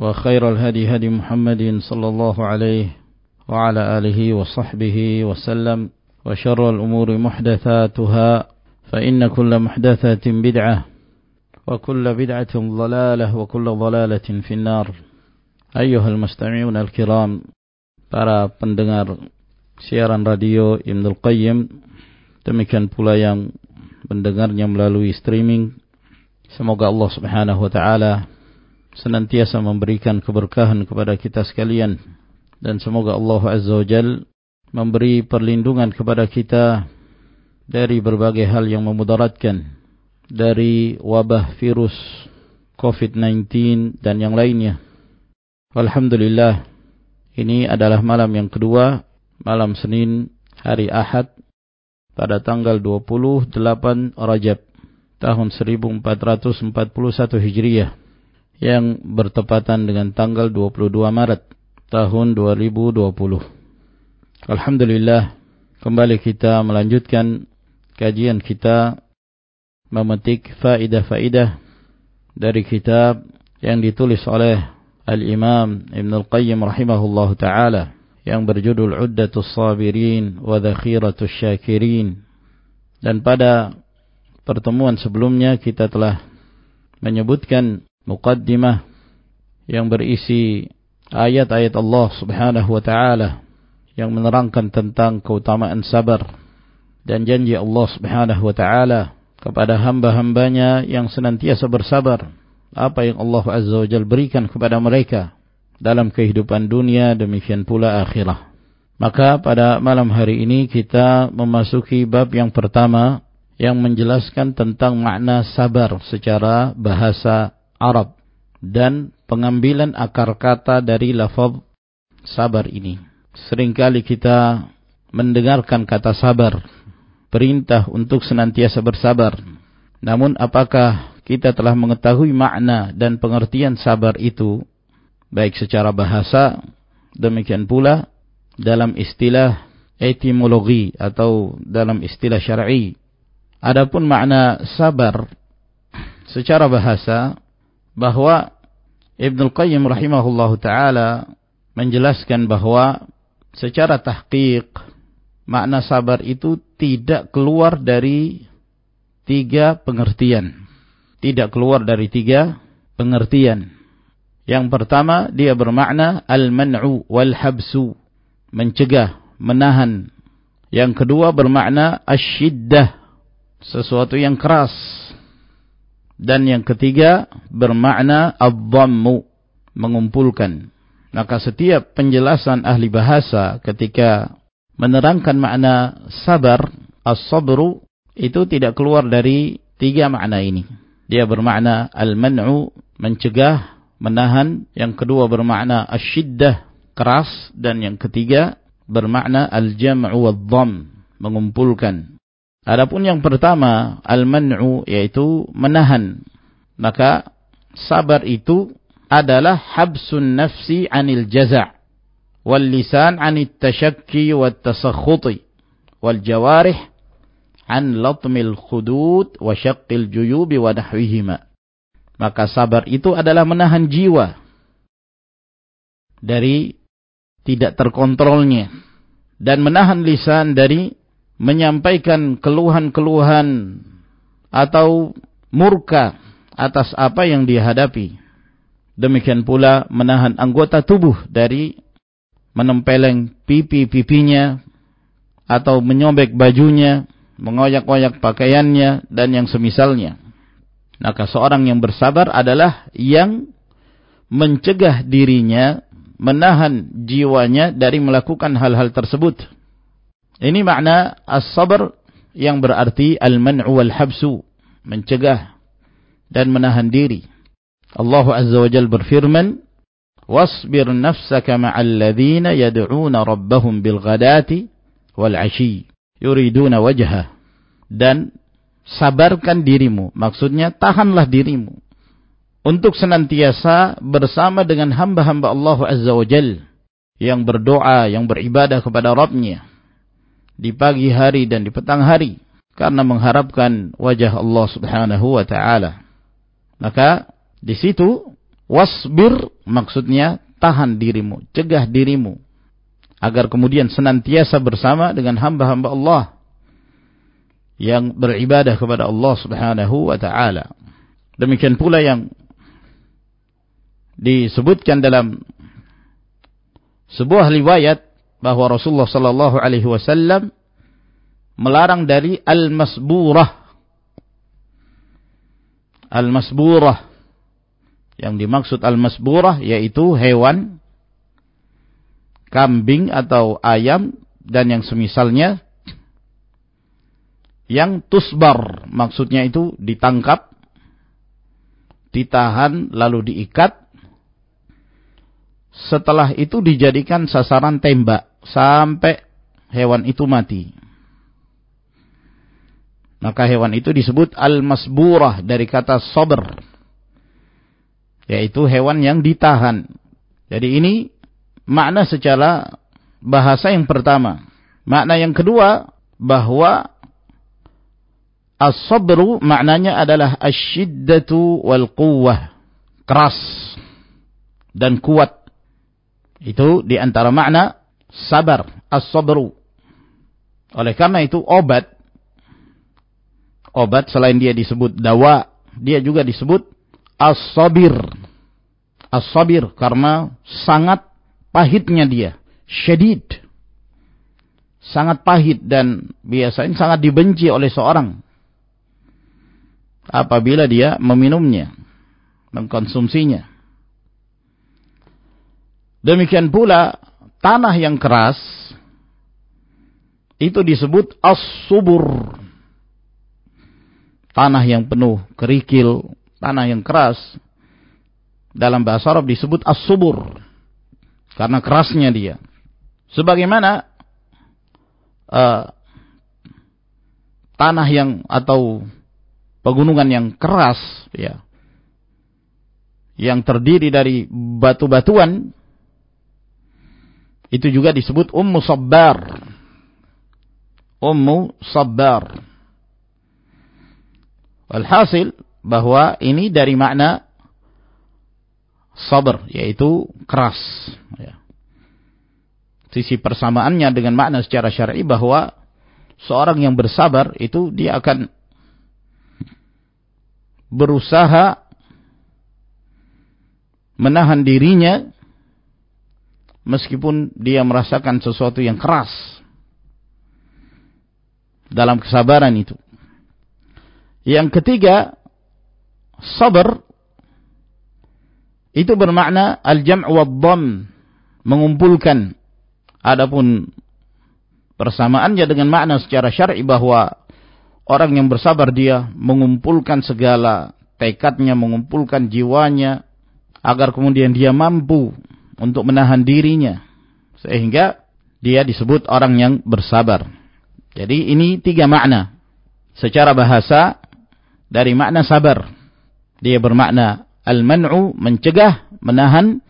وخير الهدي هدي محمد صلى الله عليه وعلى آله وصحبه وسلم وشر الأمور محدثاتها فإن كل محدثة بدعة وكل بدعة ضلالة وكل ضلالة في النار. أيها المستمعون الكرام para pendengar siaran radio Ibnul Qayyim demikian pula yang mendengarnya melalui streaming semoga Allah Subhanahu wa taala senantiasa memberikan keberkahan kepada kita sekalian. Dan semoga Allah Azza wa Jal memberi perlindungan kepada kita dari berbagai hal yang memudaratkan. Dari wabah virus COVID-19 dan yang lainnya. Alhamdulillah ini adalah malam yang kedua, malam Senin hari Ahad pada tanggal 28 Rajab tahun 1441 Hijriah yang bertepatan dengan tanggal 22 Maret tahun 2020. Alhamdulillah, kembali kita melanjutkan kajian kita memetik faidah-faidah dari kitab yang ditulis oleh Al-Imam Ibn Al-Qayyim rahimahullah ta'ala yang berjudul Uddatus Sabirin wa Dhakhiratus Syakirin. Dan pada pertemuan sebelumnya kita telah menyebutkan muqaddimah yang berisi ayat-ayat Allah Subhanahu wa taala yang menerangkan tentang keutamaan sabar dan janji Allah Subhanahu wa taala kepada hamba-hambanya yang senantiasa bersabar apa yang Allah Azza wa Jalla berikan kepada mereka dalam kehidupan dunia demikian pula akhirah. Maka pada malam hari ini kita memasuki bab yang pertama yang menjelaskan tentang makna sabar secara bahasa Arab dan pengambilan akar kata dari lafaz sabar ini. Seringkali kita mendengarkan kata sabar, perintah untuk senantiasa bersabar. Namun apakah kita telah mengetahui makna dan pengertian sabar itu baik secara bahasa demikian pula dalam istilah etimologi atau dalam istilah syar'i. Adapun makna sabar secara bahasa bahwa Ibnu Qayyim rahimahullahu taala menjelaskan bahwa secara tahqiq makna sabar itu tidak keluar dari tiga pengertian. Tidak keluar dari tiga pengertian. Yang pertama dia bermakna al-man'u wal habsu, mencegah, menahan. Yang kedua bermakna asyiddah, sesuatu yang keras. Dan yang ketiga bermakna ad-dhammu, mengumpulkan. Maka setiap penjelasan ahli bahasa ketika menerangkan makna sabar, as-sabru, itu tidak keluar dari tiga makna ini. Dia bermakna al-man'u, mencegah, menahan. Yang kedua bermakna asyiddah, keras. Dan yang ketiga bermakna al-jam'u wad-dhamm, mengumpulkan. Adapun yang pertama, al-man'u yaitu menahan. Maka sabar itu adalah habsun nafsi anil jaza' wal lisan anit tashakki wat tasakhuti wal jawarih an latmil khudud wa syaqqil juyubi wa nahwihima. Maka sabar itu adalah menahan jiwa dari tidak terkontrolnya dan menahan lisan dari menyampaikan keluhan-keluhan atau murka atas apa yang dihadapi. Demikian pula menahan anggota tubuh dari menempeleng pipi-pipinya atau menyobek bajunya, mengoyak-oyak pakaiannya dan yang semisalnya. Maka seorang yang bersabar adalah yang mencegah dirinya, menahan jiwanya dari melakukan hal-hal tersebut. Ini makna as-sabr yang berarti al-man'u wal habsu, mencegah dan menahan diri. Allah Azza wa Jal berfirman, "Wasbir nafsaka ma'al ladzina yad'una rabbahum bil ghadati wal 'ashi yuriduna wajhah." Dan sabarkan dirimu. Maksudnya tahanlah dirimu. Untuk senantiasa bersama dengan hamba-hamba Allah Azza wa Jal. Yang berdoa, yang beribadah kepada Rabbnya. Di pagi hari dan di petang hari. Karena mengharapkan wajah Allah subhanahu wa ta'ala. Maka di situ wasbir maksudnya tahan dirimu, cegah dirimu. Agar kemudian senantiasa bersama dengan hamba-hamba Allah yang beribadah kepada Allah Subhanahu wa taala. Demikian pula yang disebutkan dalam sebuah riwayat bahwa Rasulullah sallallahu alaihi wasallam melarang dari al-masburah. Al-masburah. Yang dimaksud al-masburah yaitu hewan kambing atau ayam dan yang semisalnya yang tusbar. Maksudnya itu ditangkap ditahan lalu diikat. Setelah itu dijadikan sasaran tembak sampai hewan itu mati maka hewan itu disebut al-masburah dari kata sabr yaitu hewan yang ditahan jadi ini makna secara bahasa yang pertama makna yang kedua bahwa As-sabru maknanya adalah asyiddatu wal quwwah. Keras dan kuat. Itu di antara makna sabar, as-sabru. Oleh karena itu obat obat selain dia disebut dawa, dia juga disebut as-sabir. As-sabir karena sangat pahitnya dia, syadid. Sangat pahit dan biasanya sangat dibenci oleh seorang apabila dia meminumnya, mengkonsumsinya. Demikian pula tanah yang keras itu disebut as-subur. Tanah yang penuh kerikil, tanah yang keras dalam bahasa Arab disebut as-subur karena kerasnya dia. Sebagaimana uh, tanah yang atau pegunungan yang keras ya yang terdiri dari batu-batuan itu juga disebut ummu sabbar. Ummu sabbar. Walhasil bahwa ini dari makna sabar yaitu keras. Ya. sisi persamaannya dengan makna secara syar'i bahwa seorang yang bersabar itu dia akan berusaha menahan dirinya meskipun dia merasakan sesuatu yang keras dalam kesabaran itu. Yang ketiga, sabar itu bermakna al-jam' wa dham, mengumpulkan. Adapun persamaannya dengan makna secara syar'i bahwa Orang yang bersabar dia mengumpulkan segala tekadnya, mengumpulkan jiwanya agar kemudian dia mampu untuk menahan dirinya sehingga dia disebut orang yang bersabar. Jadi ini tiga makna secara bahasa dari makna sabar. Dia bermakna al-man'u mencegah, menahan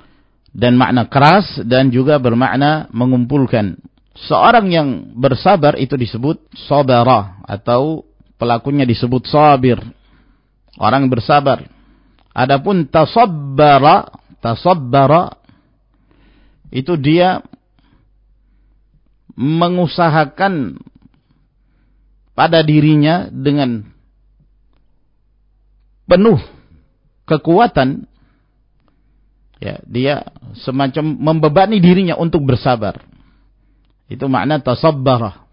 dan makna keras dan juga bermakna mengumpulkan seorang yang bersabar itu disebut sabara atau pelakunya disebut sabir. Orang bersabar. Adapun tasabbara, tasabbara itu dia mengusahakan pada dirinya dengan penuh kekuatan. Ya dia semacam membebani dirinya untuk bersabar. Itu makna tasabbara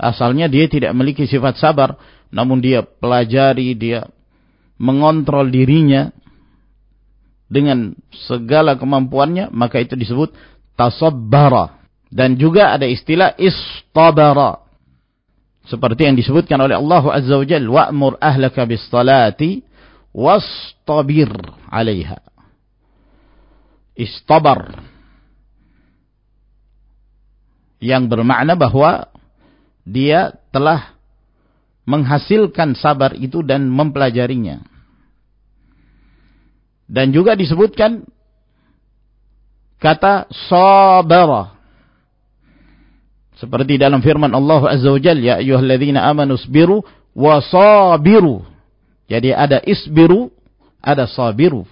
asalnya dia tidak memiliki sifat sabar namun dia pelajari dia mengontrol dirinya dengan segala kemampuannya maka itu disebut tasabbara. Dan juga ada istilah istabara. Seperti yang disebutkan oleh Allah Azza wa Jalla wa'mur ahlaka bis salati wastabir 'alaiha. Istabar. Yang bermakna bahwa dia telah menghasilkan sabar itu dan mempelajarinya dan juga disebutkan kata sabara seperti dalam firman Allah Azza wa Jalla, ya ayyuhalladzina amanu wa sabiru. Jadi ada isbiru, ada sabiru.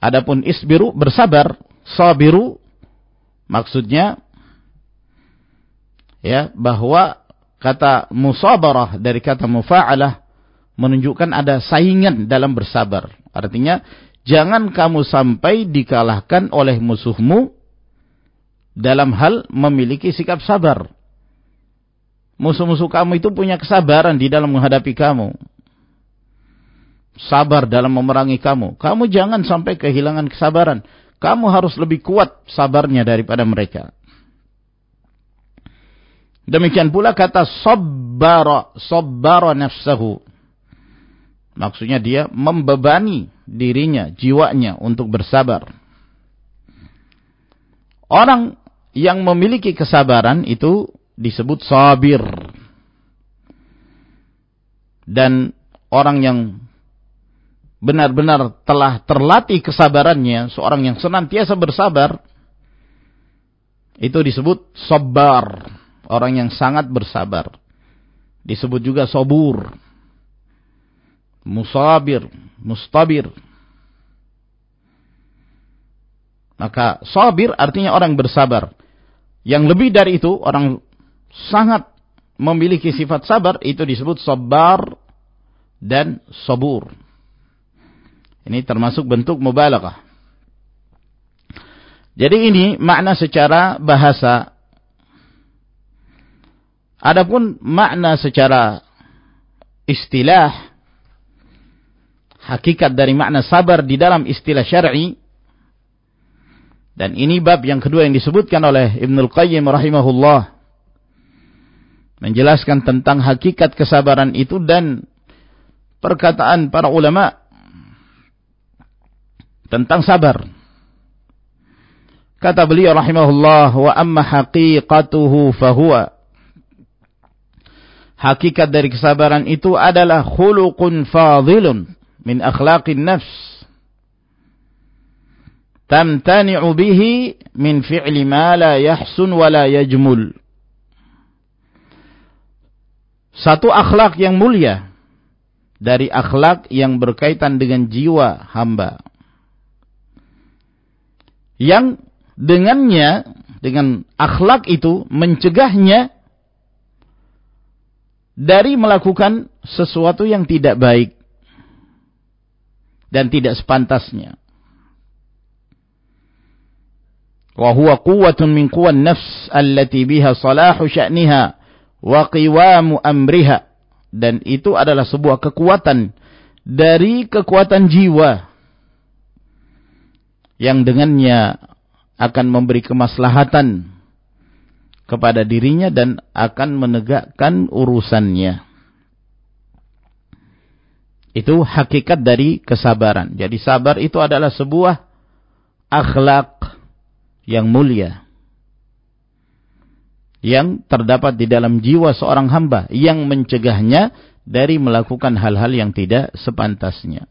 Adapun isbiru bersabar, sabiru maksudnya ya bahwa kata musabarah dari kata mufa'alah menunjukkan ada saingan dalam bersabar. Artinya jangan kamu sampai dikalahkan oleh musuhmu dalam hal memiliki sikap sabar. Musuh-musuh kamu itu punya kesabaran di dalam menghadapi kamu. Sabar dalam memerangi kamu. Kamu jangan sampai kehilangan kesabaran. Kamu harus lebih kuat sabarnya daripada mereka. Demikian pula kata sabbara, sabbara nafsahu. Maksudnya dia membebani dirinya, jiwanya untuk bersabar. Orang yang memiliki kesabaran itu disebut sabir. Dan orang yang benar-benar telah terlatih kesabarannya, seorang yang senantiasa bersabar, itu disebut sabar, orang yang sangat bersabar. Disebut juga sobur, musabir, mustabir. Maka sabir artinya orang bersabar. Yang lebih dari itu, orang sangat memiliki sifat sabar, itu disebut sabar dan sabur. Ini termasuk bentuk mubalaghah. Jadi ini makna secara bahasa. Adapun makna secara istilah, hakikat dari makna sabar di dalam istilah syar'i, dan ini bab yang kedua yang disebutkan oleh Ibnul Qayyim rahimahullah. Menjelaskan tentang hakikat kesabaran itu dan perkataan para ulama tentang sabar. Kata beliau rahimahullah wa amma haqiqatuhu fahuwa Hakikat dari kesabaran itu adalah khuluqun fadilun min akhlaqin nafs tamtani'u bihi min fi'li ma la yahsun wa la yajmul. Satu akhlak yang mulia dari akhlak yang berkaitan dengan jiwa hamba. Yang dengannya, dengan akhlak itu mencegahnya dari melakukan sesuatu yang tidak baik dan tidak sepantasnya. Wa huwa min quwwan nafs allati biha salahu sya'niha wa amriha. Dan itu adalah sebuah kekuatan dari kekuatan jiwa yang dengannya akan memberi kemaslahatan kepada dirinya dan akan menegakkan urusannya. Itu hakikat dari kesabaran. Jadi sabar itu adalah sebuah akhlak yang mulia yang terdapat di dalam jiwa seorang hamba yang mencegahnya dari melakukan hal-hal yang tidak sepantasnya.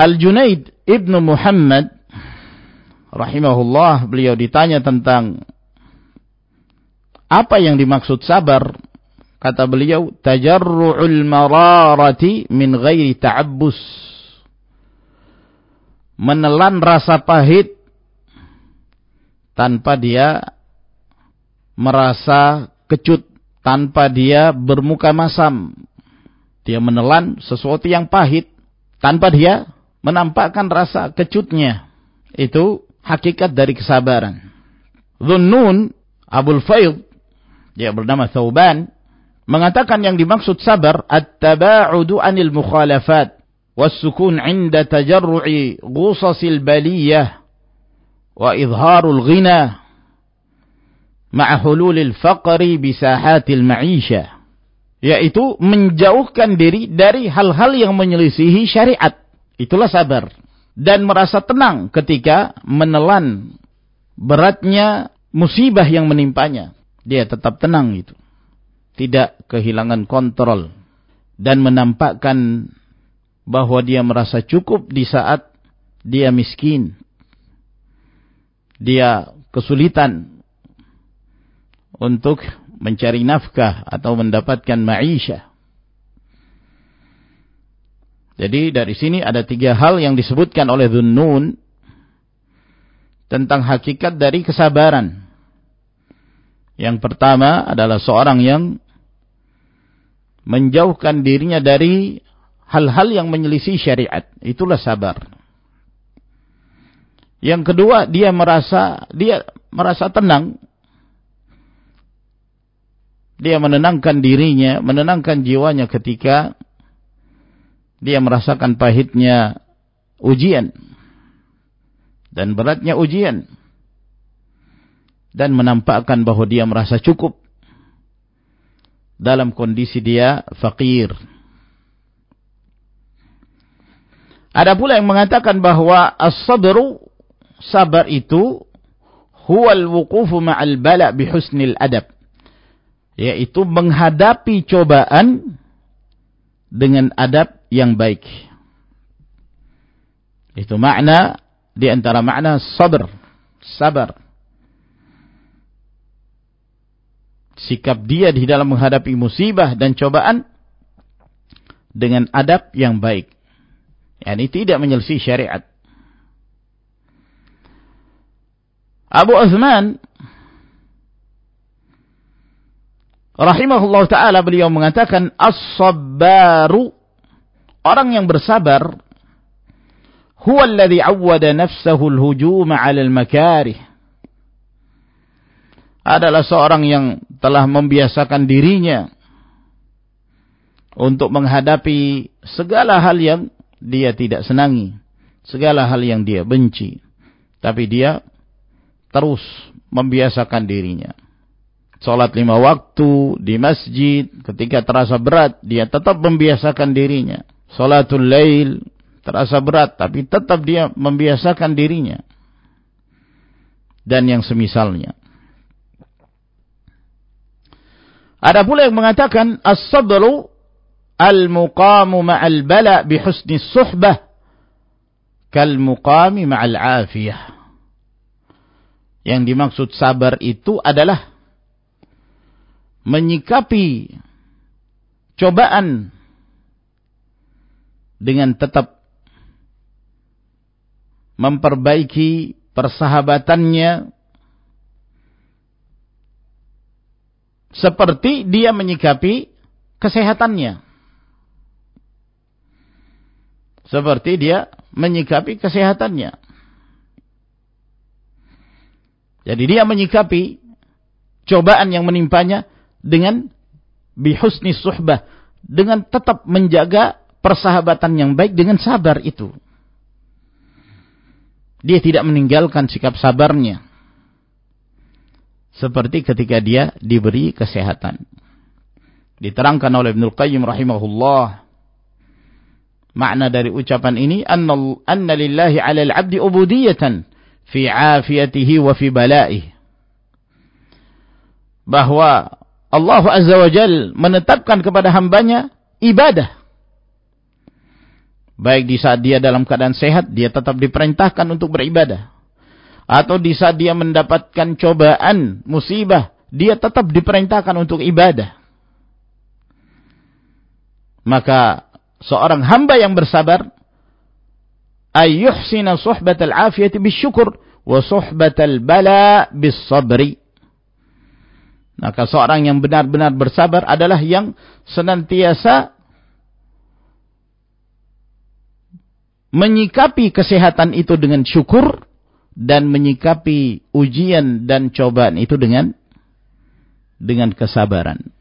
Al-Junaid Ibnu Muhammad rahimahullah beliau ditanya tentang apa yang dimaksud sabar kata beliau tajarru'ul mararati min ghairi ta'abbus menelan rasa pahit tanpa dia merasa kecut tanpa dia bermuka masam dia menelan sesuatu yang pahit tanpa dia menampakkan rasa kecutnya. Itu hakikat dari kesabaran. Dhunnun Abul Faid, dia bernama Thauban, mengatakan yang dimaksud sabar, at-taba'udu anil mukhalafat, was-sukun 'inda tajarru'i ghusasil baliyah, wa idharul ghina, ma'a hululil faqri bisahatil ma'isha. Yaitu menjauhkan diri dari hal-hal yang menyelisihi syariat Itulah sabar. Dan merasa tenang ketika menelan beratnya musibah yang menimpanya. Dia tetap tenang itu. Tidak kehilangan kontrol. Dan menampakkan bahwa dia merasa cukup di saat dia miskin. Dia kesulitan untuk mencari nafkah atau mendapatkan maisha. Jadi dari sini ada tiga hal yang disebutkan oleh Dhunnun tentang hakikat dari kesabaran. Yang pertama adalah seorang yang menjauhkan dirinya dari hal-hal yang menyelisih syariat. Itulah sabar. Yang kedua, dia merasa dia merasa tenang. Dia menenangkan dirinya, menenangkan jiwanya ketika dia merasakan pahitnya ujian dan beratnya ujian dan menampakkan bahwa dia merasa cukup dalam kondisi dia fakir. Ada pula yang mengatakan bahwa as-sabru sabar itu huwal wuqufu ma'al bala bihusnil adab yaitu menghadapi cobaan dengan adab yang baik. Itu makna di antara makna sabar, sabar. Sikap dia di dalam menghadapi musibah dan cobaan dengan adab yang baik. Yani tidak menyelisih syariat. Abu Uthman rahimahullah taala beliau mengatakan as-sabbaru orang yang bersabar huwa alladhi awwada nafsahu al-hujum al-makarih adalah seorang yang telah membiasakan dirinya untuk menghadapi segala hal yang dia tidak senangi, segala hal yang dia benci. Tapi dia terus membiasakan dirinya. Salat lima waktu di masjid ketika terasa berat dia tetap membiasakan dirinya. Salatul lail terasa berat tapi tetap dia membiasakan dirinya. Dan yang semisalnya. Ada pula yang mengatakan as-sabru al-muqamu ma'al bala bi husni suhbah kal muqami ma'al afiyah. Yang dimaksud sabar itu adalah menyikapi cobaan dengan tetap memperbaiki persahabatannya seperti dia menyikapi kesehatannya. Seperti dia menyikapi kesehatannya. Jadi dia menyikapi cobaan yang menimpanya dengan bihusni suhbah dengan tetap menjaga persahabatan yang baik dengan sabar itu dia tidak meninggalkan sikap sabarnya seperti ketika dia diberi kesehatan diterangkan oleh Ibnu Qayyim rahimahullah makna dari ucapan ini anna, anna lillahi 'ala al-'abdi ubudiyatan fi 'afiyatihi wa fi bala'ihi bahwa Allah Azza wa Jal menetapkan kepada hambanya ibadah. Baik di saat dia dalam keadaan sehat, dia tetap diperintahkan untuk beribadah. Atau di saat dia mendapatkan cobaan, musibah, dia tetap diperintahkan untuk ibadah. Maka seorang hamba yang bersabar ayyuhsina suhbatal afiyati bisyukur wa suhbatal bala bisabri. Maka seorang yang benar-benar bersabar adalah yang senantiasa menyikapi kesehatan itu dengan syukur dan menyikapi ujian dan cobaan itu dengan dengan kesabaran.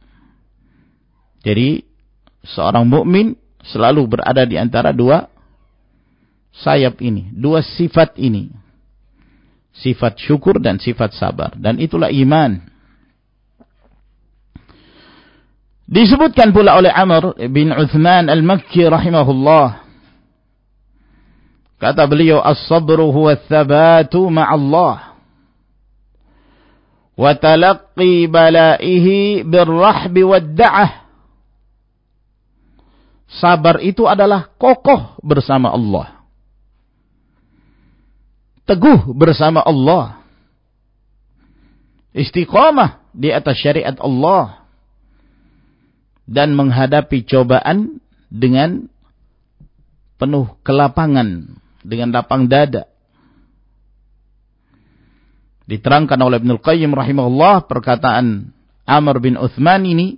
Jadi seorang mukmin selalu berada di antara dua sayap ini, dua sifat ini. Sifat syukur dan sifat sabar. Dan itulah iman. Disebutkan pula oleh Amr bin Uthman al-Makki rahimahullah. Kata beliau, As-sabru huwa thabatu ma'allah. Wa talaqqi balaihi birrahbi wadda'ah. Sabar itu adalah kokoh bersama Allah teguh bersama Allah. Istiqamah di atas syariat Allah. Dan menghadapi cobaan dengan penuh kelapangan. Dengan lapang dada. Diterangkan oleh Ibn Al-Qayyim rahimahullah perkataan Amr bin Uthman ini.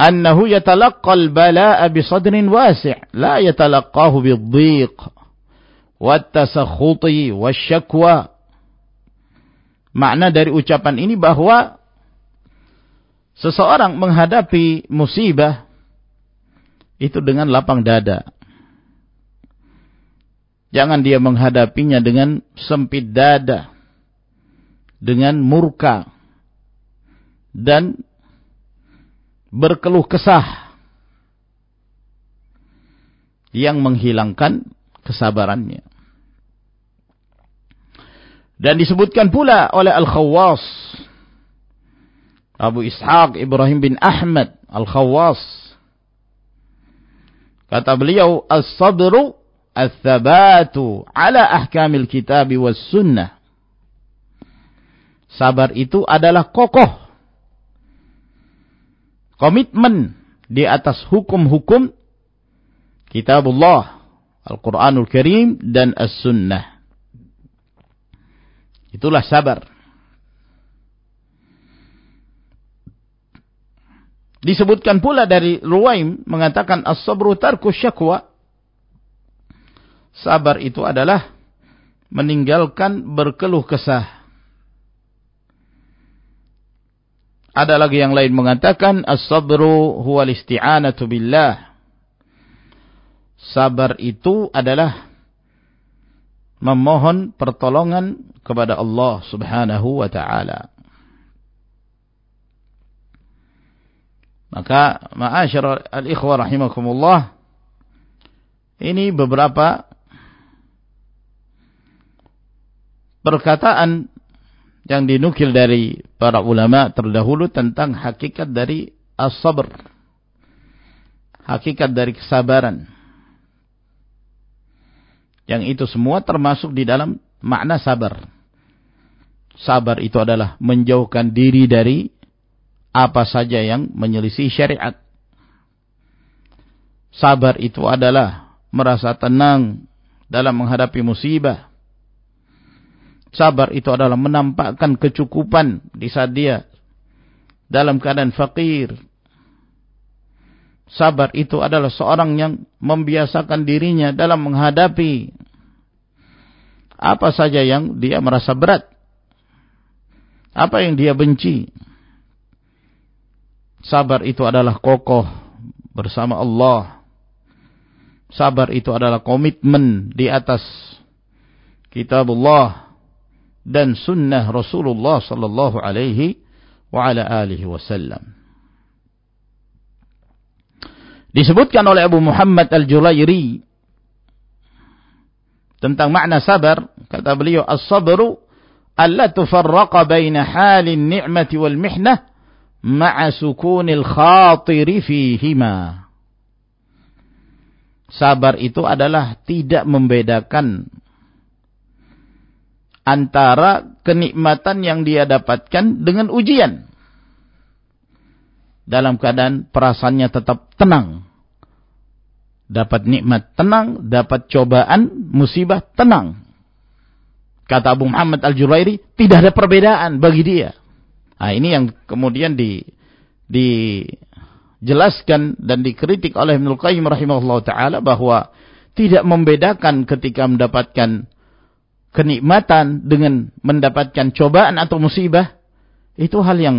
Annahu yatalaqqal bala'a bisadrin wasi' la yatalaqqahu bidhiq wattasakhuti wasyakwa. Makna dari ucapan ini bahwa seseorang menghadapi musibah itu dengan lapang dada. Jangan dia menghadapinya dengan sempit dada, dengan murka, dan berkeluh kesah yang menghilangkan kesabarannya. Dan disebutkan pula oleh Al-Khawwas. Abu Ishaq Ibrahim bin Ahmad Al-Khawwas. Kata beliau, As-sabru al-thabatu ala ahkamil kitabi was sunnah. Sabar itu adalah kokoh. Komitmen di atas hukum-hukum kitabullah, Al-Quranul Karim dan As-Sunnah. Itulah sabar. Disebutkan pula dari Ruwaim mengatakan as-sabru tarku syakwa. Sabar itu adalah meninggalkan berkeluh kesah. Ada lagi yang lain mengatakan as-sabru huwa isti'anatu billah. Sabar itu adalah memohon pertolongan kepada Allah Subhanahu wa taala. Maka ma'asyar al-ikhwah rahimakumullah ini beberapa perkataan yang dinukil dari para ulama terdahulu tentang hakikat dari as-sabr. Hakikat dari kesabaran. Yang itu semua termasuk di dalam makna sabar. Sabar itu adalah menjauhkan diri dari apa saja yang menyelisih syariat. Sabar itu adalah merasa tenang dalam menghadapi musibah. Sabar itu adalah menampakkan kecukupan di saat dia dalam keadaan fakir. Sabar itu adalah seorang yang membiasakan dirinya dalam menghadapi apa saja yang dia merasa berat. Apa yang dia benci. Sabar itu adalah kokoh bersama Allah. Sabar itu adalah komitmen di atas kitabullah dan sunnah Rasulullah sallallahu alaihi wa ala alihi wasallam. Disebutkan oleh Abu Muhammad Al-Julairi tentang makna sabar kata beliau as-sabru alla tufarraqa baina halin ni'mati wal mihnah ma'a sukunil khatiri fihima sabar itu adalah tidak membedakan antara kenikmatan yang dia dapatkan dengan ujian. Dalam keadaan perasaannya tetap tenang. Dapat nikmat tenang, dapat cobaan, musibah tenang. Kata Abu Muhammad Al-Jurairi, tidak ada perbedaan bagi dia. Nah, ini yang kemudian di dijelaskan dan dikritik oleh Ibnu Qayyim rahimahullah taala bahwa tidak membedakan ketika mendapatkan kenikmatan dengan mendapatkan cobaan atau musibah itu hal yang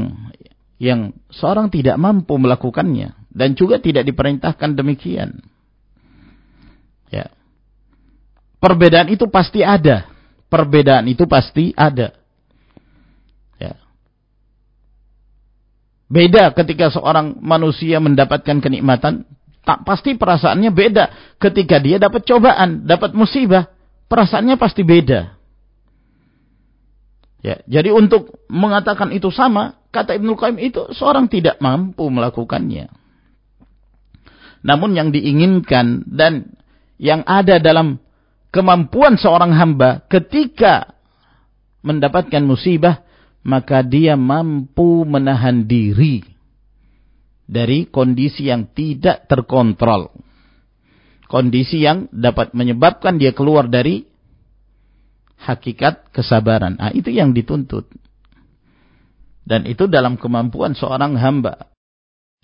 yang seorang tidak mampu melakukannya dan juga tidak diperintahkan demikian. Ya. Perbedaan itu pasti ada. Perbedaan itu pasti ada. Ya. Beda ketika seorang manusia mendapatkan kenikmatan, tak pasti perasaannya beda ketika dia dapat cobaan, dapat musibah perasaannya pasti beda. Ya, jadi untuk mengatakan itu sama, kata Ibnu Qayyim itu seorang tidak mampu melakukannya. Namun yang diinginkan dan yang ada dalam kemampuan seorang hamba ketika mendapatkan musibah, maka dia mampu menahan diri dari kondisi yang tidak terkontrol kondisi yang dapat menyebabkan dia keluar dari hakikat kesabaran. Ah, itu yang dituntut. Dan itu dalam kemampuan seorang hamba.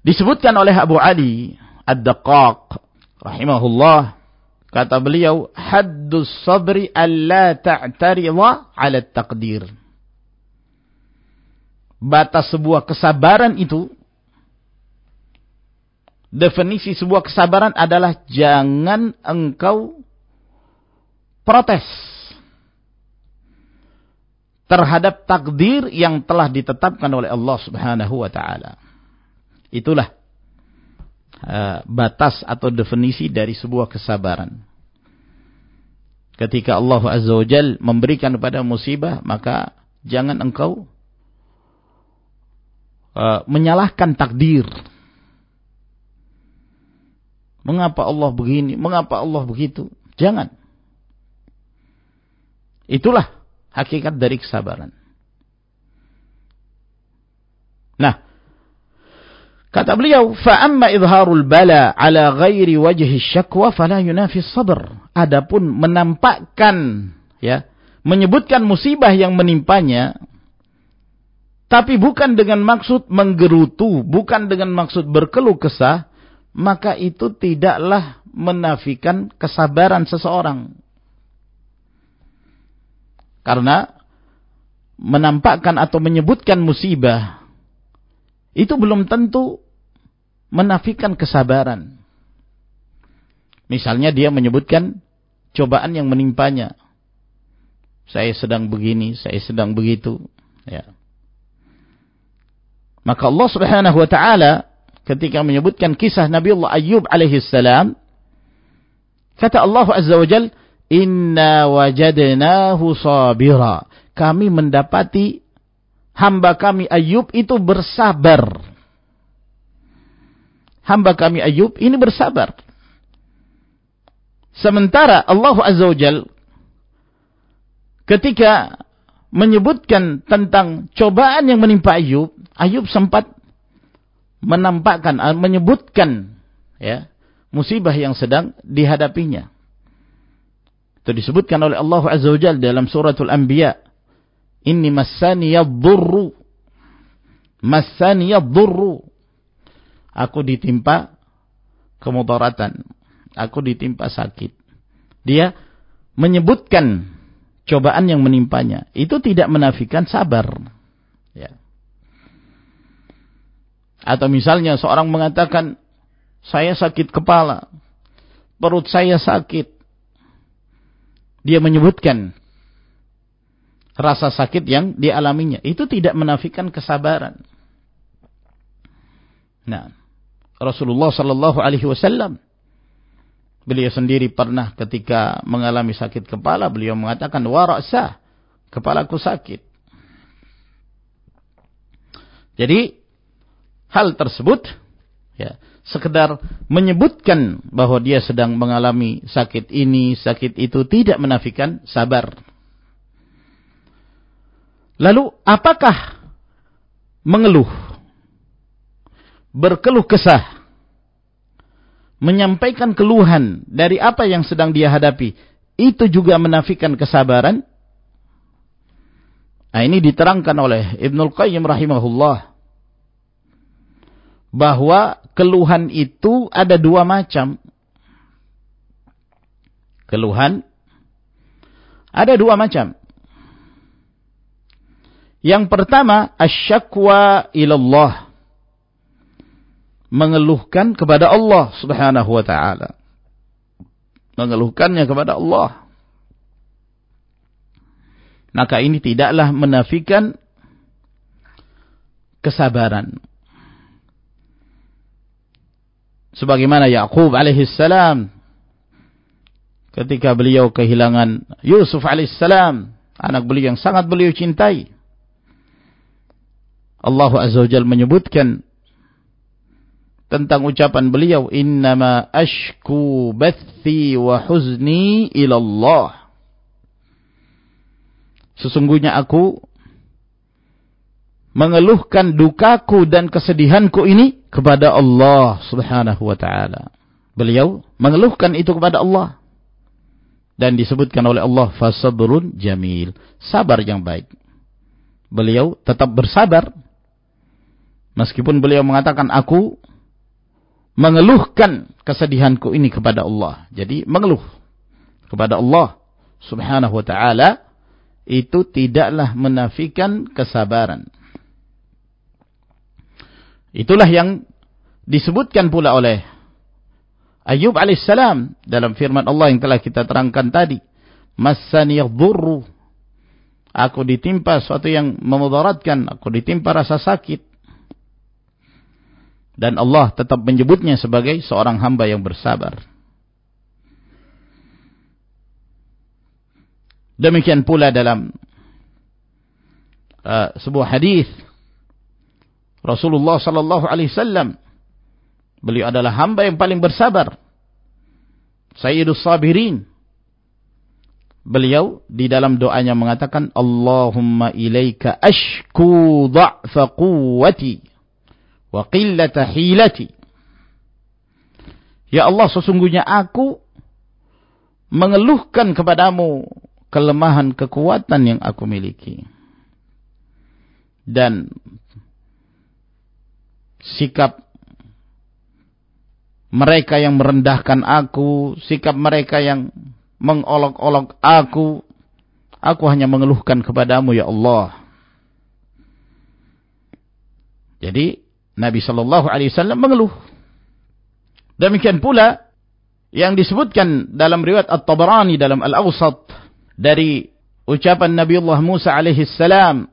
Disebutkan oleh Abu Ali Ad-Daqaq rahimahullah kata beliau haddus sabri alla ta'tarida 'ala taqdir. Batas sebuah kesabaran itu definisi sebuah kesabaran adalah jangan engkau protes terhadap takdir yang telah ditetapkan oleh Allah Subhanahu wa taala. Itulah uh, batas atau definisi dari sebuah kesabaran. Ketika Allah Azza wa Jal memberikan kepada musibah, maka jangan engkau uh, menyalahkan takdir Mengapa Allah begini? Mengapa Allah begitu? Jangan. Itulah hakikat dari kesabaran. Nah, kata beliau, "Fa'amma idharul bala ala ghairi wajhi syakwa fala yunafi sabr." Adapun menampakkan ya, menyebutkan musibah yang menimpanya tapi bukan dengan maksud menggerutu, bukan dengan maksud berkeluh kesah, maka itu tidaklah menafikan kesabaran seseorang. Karena menampakkan atau menyebutkan musibah itu belum tentu menafikan kesabaran. Misalnya dia menyebutkan cobaan yang menimpanya. Saya sedang begini, saya sedang begitu, ya. Maka Allah Subhanahu wa taala ketika menyebutkan kisah Nabi Allah Ayyub alaihi salam kata Allah Azza wa Jal inna wajadnahu sabira. Kami mendapati hamba kami Ayyub itu bersabar. Hamba kami Ayyub ini bersabar. Sementara Allah Azza wa Jal ketika menyebutkan tentang cobaan yang menimpa Ayub, Ayub sempat menampakkan ah, menyebutkan ya musibah yang sedang dihadapinya. Itu disebutkan oleh Allah Azza wa Jalla dalam suratul Anbiya. Inni massani yadhurru. Massani yadhurru. Aku ditimpa kemudaratan. Aku ditimpa sakit. Dia menyebutkan cobaan yang menimpanya. Itu tidak menafikan sabar. Ya. Atau misalnya seorang mengatakan, saya sakit kepala, perut saya sakit. Dia menyebutkan rasa sakit yang dialaminya. Itu tidak menafikan kesabaran. Nah, Rasulullah Sallallahu Alaihi Wasallam beliau sendiri pernah ketika mengalami sakit kepala beliau mengatakan waraksa kepalaku sakit. Jadi hal tersebut ya sekedar menyebutkan bahwa dia sedang mengalami sakit ini, sakit itu, tidak menafikan sabar. Lalu apakah mengeluh, berkeluh kesah, menyampaikan keluhan dari apa yang sedang dia hadapi, itu juga menafikan kesabaran? Nah, ini diterangkan oleh Ibnul Qayyim rahimahullah bahwa keluhan itu ada dua macam. Keluhan ada dua macam. Yang pertama, asyakwa ilallah. Mengeluhkan kepada Allah subhanahu wa ta'ala. Mengeluhkannya kepada Allah. Maka ini tidaklah menafikan kesabaran sebagaimana Yakub alaihissalam ketika beliau kehilangan Yusuf alaihissalam anak beliau yang sangat beliau cintai. Allah azza wajalla menyebutkan tentang ucapan beliau innama ashku bathi wa huzni ila Allah sesungguhnya aku mengeluhkan dukaku dan kesedihanku ini kepada Allah Subhanahu wa taala. Beliau mengeluhkan itu kepada Allah. Dan disebutkan oleh Allah fasabrun jamil, sabar yang baik. Beliau tetap bersabar meskipun beliau mengatakan aku mengeluhkan kesedihanku ini kepada Allah. Jadi mengeluh kepada Allah Subhanahu wa taala itu tidaklah menafikan kesabaran. Itulah yang disebutkan pula oleh Ayub alaihissalam dalam firman Allah yang telah kita terangkan tadi. Massani dhurru. Aku ditimpa sesuatu yang memudaratkan. Aku ditimpa rasa sakit. Dan Allah tetap menyebutnya sebagai seorang hamba yang bersabar. Demikian pula dalam uh, sebuah hadis Rasulullah sallallahu alaihi wasallam beliau adalah hamba yang paling bersabar. Sayyidus sabirin. Beliau di dalam doanya mengatakan Allahumma ilaika ashku dha'fa quwwati wa qillata hilati. Ya Allah sesungguhnya aku mengeluhkan kepadamu kelemahan kekuatan yang aku miliki. Dan sikap mereka yang merendahkan aku, sikap mereka yang mengolok-olok aku, aku hanya mengeluhkan kepadamu ya Allah. Jadi Nabi Shallallahu Alaihi Wasallam mengeluh. Demikian pula yang disebutkan dalam riwayat At-Tabarani dalam Al-Awsat dari ucapan Nabi Allah Musa alaihi salam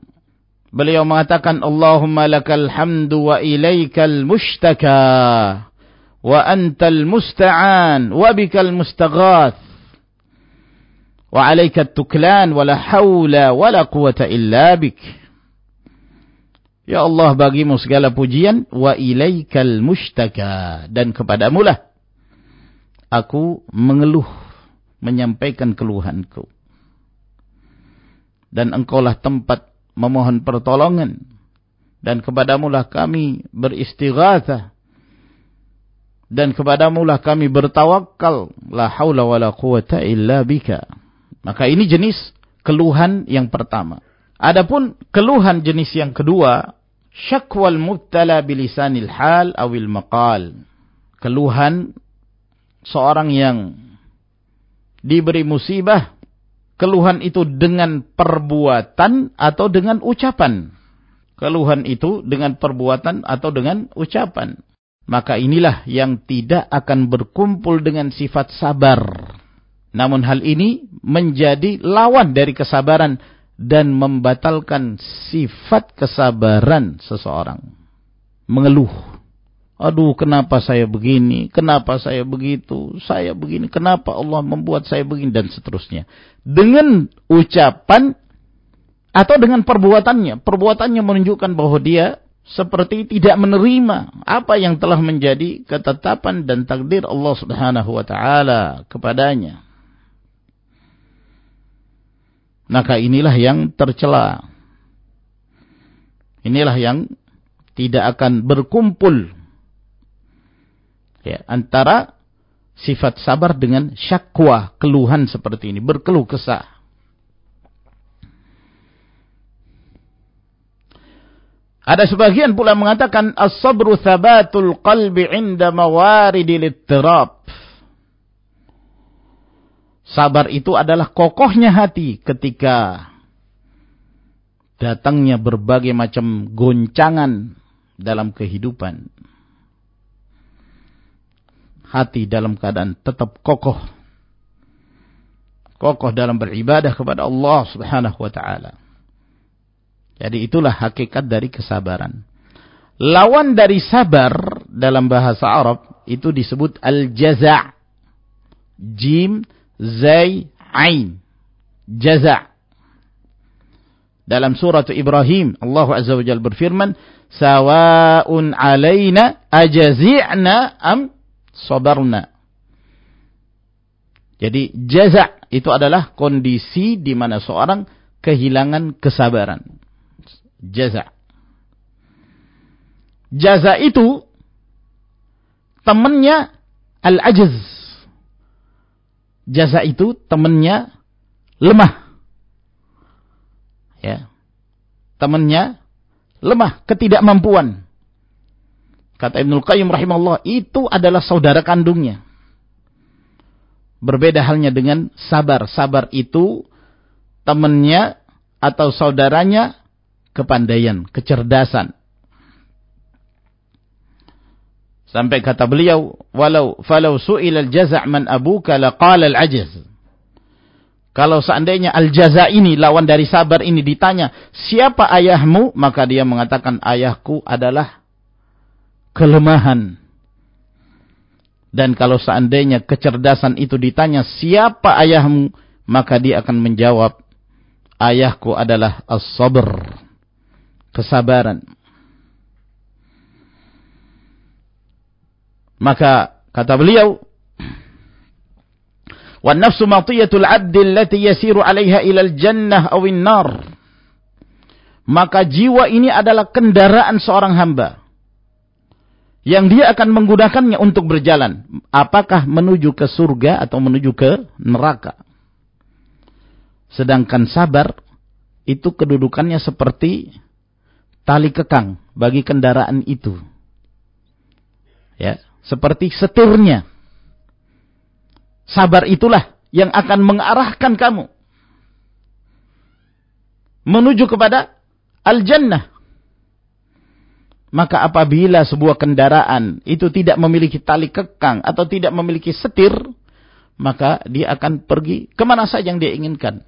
Beliau mengatakan Allahumma lakal hamdu wa ilaikal mushtaka wa antal musta'an wa bikal mustaghath wa alaika tuklan wa la hawla wa la quwata illa bik. Ya Allah bagimu segala pujian wa ilaikal mushtaka. Dan kepadamu lah aku mengeluh menyampaikan keluhanku. Dan engkaulah tempat memohon pertolongan. Dan kepadamulah kami beristighatsah. Dan kepadamulah kami bertawakal la haula wala quwata illa bika. Maka ini jenis keluhan yang pertama. Adapun keluhan jenis yang kedua syakwal mubtala bilisanil hal awil maqal. Keluhan seorang yang diberi musibah keluhan itu dengan perbuatan atau dengan ucapan. Keluhan itu dengan perbuatan atau dengan ucapan. Maka inilah yang tidak akan berkumpul dengan sifat sabar. Namun hal ini menjadi lawan dari kesabaran dan membatalkan sifat kesabaran seseorang. Mengeluh Aduh, kenapa saya begini? Kenapa saya begitu? Saya begini. Kenapa Allah membuat saya begini? Dan seterusnya. Dengan ucapan atau dengan perbuatannya. Perbuatannya menunjukkan bahwa dia seperti tidak menerima apa yang telah menjadi ketetapan dan takdir Allah Subhanahu wa taala kepadanya. Maka inilah yang tercela. Inilah yang tidak akan berkumpul ya, antara sifat sabar dengan syakwa, keluhan seperti ini, berkeluh kesah. Ada sebagian pula mengatakan as-sabru thabatul qalbi 'inda mawaridil ittirab. Sabar itu adalah kokohnya hati ketika datangnya berbagai macam goncangan dalam kehidupan. Hati dalam keadaan tetap kokoh. Kokoh dalam beribadah kepada Allah Subhanahu wa taala. Jadi itulah hakikat dari kesabaran. Lawan dari sabar dalam bahasa Arab itu disebut al-jaza'. Jim, zai, ain. Jaza'. Dalam surat Ibrahim, Allah Azza wa Jalla berfirman, "Sawa'un 'alaina ajazi'na am sabarna." Jadi jaza' itu adalah kondisi di mana seorang kehilangan kesabaran jaza. Jaza itu temannya al-ajaz. Jaza itu temannya lemah. Ya. Temannya lemah, ketidakmampuan. Kata Ibnul Qayyim rahimahullah, itu adalah saudara kandungnya. Berbeda halnya dengan sabar. Sabar itu temannya atau saudaranya kepandaian, kecerdasan. Sampai kata beliau, walau falau su'ila al-jaza' man abuka laqala al-ajaz. Kalau seandainya al-jaza ini lawan dari sabar ini ditanya, siapa ayahmu? Maka dia mengatakan ayahku adalah kelemahan. Dan kalau seandainya kecerdasan itu ditanya, siapa ayahmu? Maka dia akan menjawab, ayahku adalah as-sabr kesabaran. Maka kata beliau, "Wan nafsu matiyatul 'abdi allati yasiru 'alaiha al-jannah aw nar Maka jiwa ini adalah kendaraan seorang hamba yang dia akan menggunakannya untuk berjalan, apakah menuju ke surga atau menuju ke neraka. Sedangkan sabar itu kedudukannya seperti tali kekang bagi kendaraan itu. Ya, seperti setirnya. Sabar itulah yang akan mengarahkan kamu menuju kepada al-jannah. Maka apabila sebuah kendaraan itu tidak memiliki tali kekang atau tidak memiliki setir, maka dia akan pergi ke mana saja yang dia inginkan.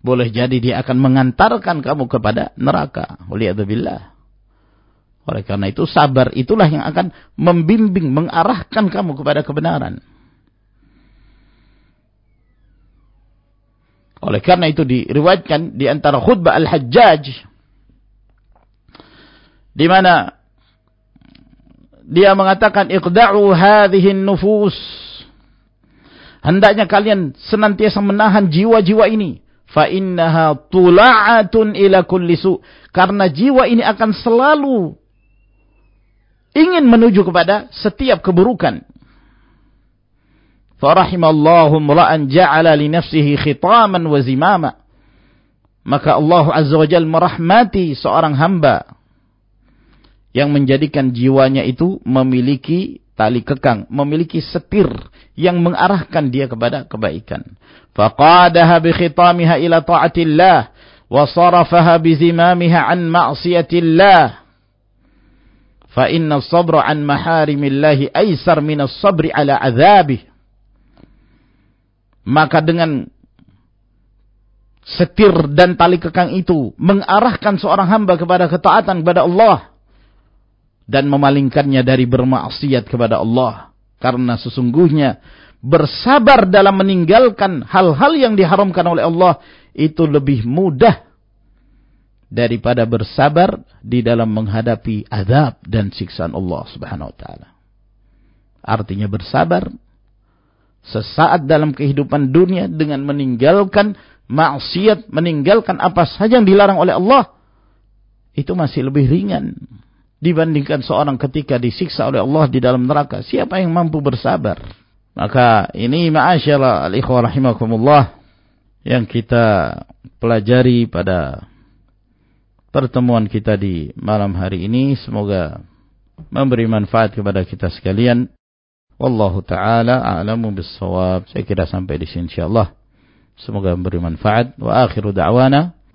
Boleh jadi dia akan mengantarkan kamu kepada neraka. Waliyadzubillah. Oleh karena itu sabar itulah yang akan membimbing, mengarahkan kamu kepada kebenaran. Oleh karena itu diriwayatkan di antara khutbah Al-Hajjaj di mana dia mengatakan iqda'u hadhihi nufus. Hendaknya kalian senantiasa menahan jiwa-jiwa ini. Fa innaha tula'atun ila kulli su. Karena jiwa ini akan selalu ingin menuju kepada setiap keburukan. Farahimallahu mura'an ja'ala li nafsihi khitaman wa zimama. Maka Allah azza wajal merahmati seorang hamba yang menjadikan jiwanya itu memiliki tali kekang, memiliki setir yang mengarahkan dia kepada kebaikan. Faqadaha bi khitamiha ila ta'atillah wa sarafaha bi zimamiha an ma'siyatillah. Fa inna sabra an maharimillahi aisar min sabri ala azabih. Maka dengan setir dan tali kekang itu mengarahkan seorang hamba kepada ketaatan kepada Allah dan memalingkannya dari bermaksiat kepada Allah. Karena sesungguhnya bersabar dalam meninggalkan hal-hal yang diharamkan oleh Allah itu lebih mudah daripada bersabar di dalam menghadapi azab dan siksaan Allah Subhanahu wa taala. Artinya bersabar sesaat dalam kehidupan dunia dengan meninggalkan maksiat, meninggalkan apa saja yang dilarang oleh Allah, itu masih lebih ringan dibandingkan seorang ketika disiksa oleh Allah di dalam neraka. Siapa yang mampu bersabar? Maka ini al-ikhwah rahimakumullah yang kita pelajari pada pertemuan kita di malam hari ini. Semoga memberi manfaat kepada kita sekalian. Wallahu ta'ala a'lamu bissawab. Saya kira sampai di sini insyaallah. Semoga memberi manfaat. Wa akhiru da'wana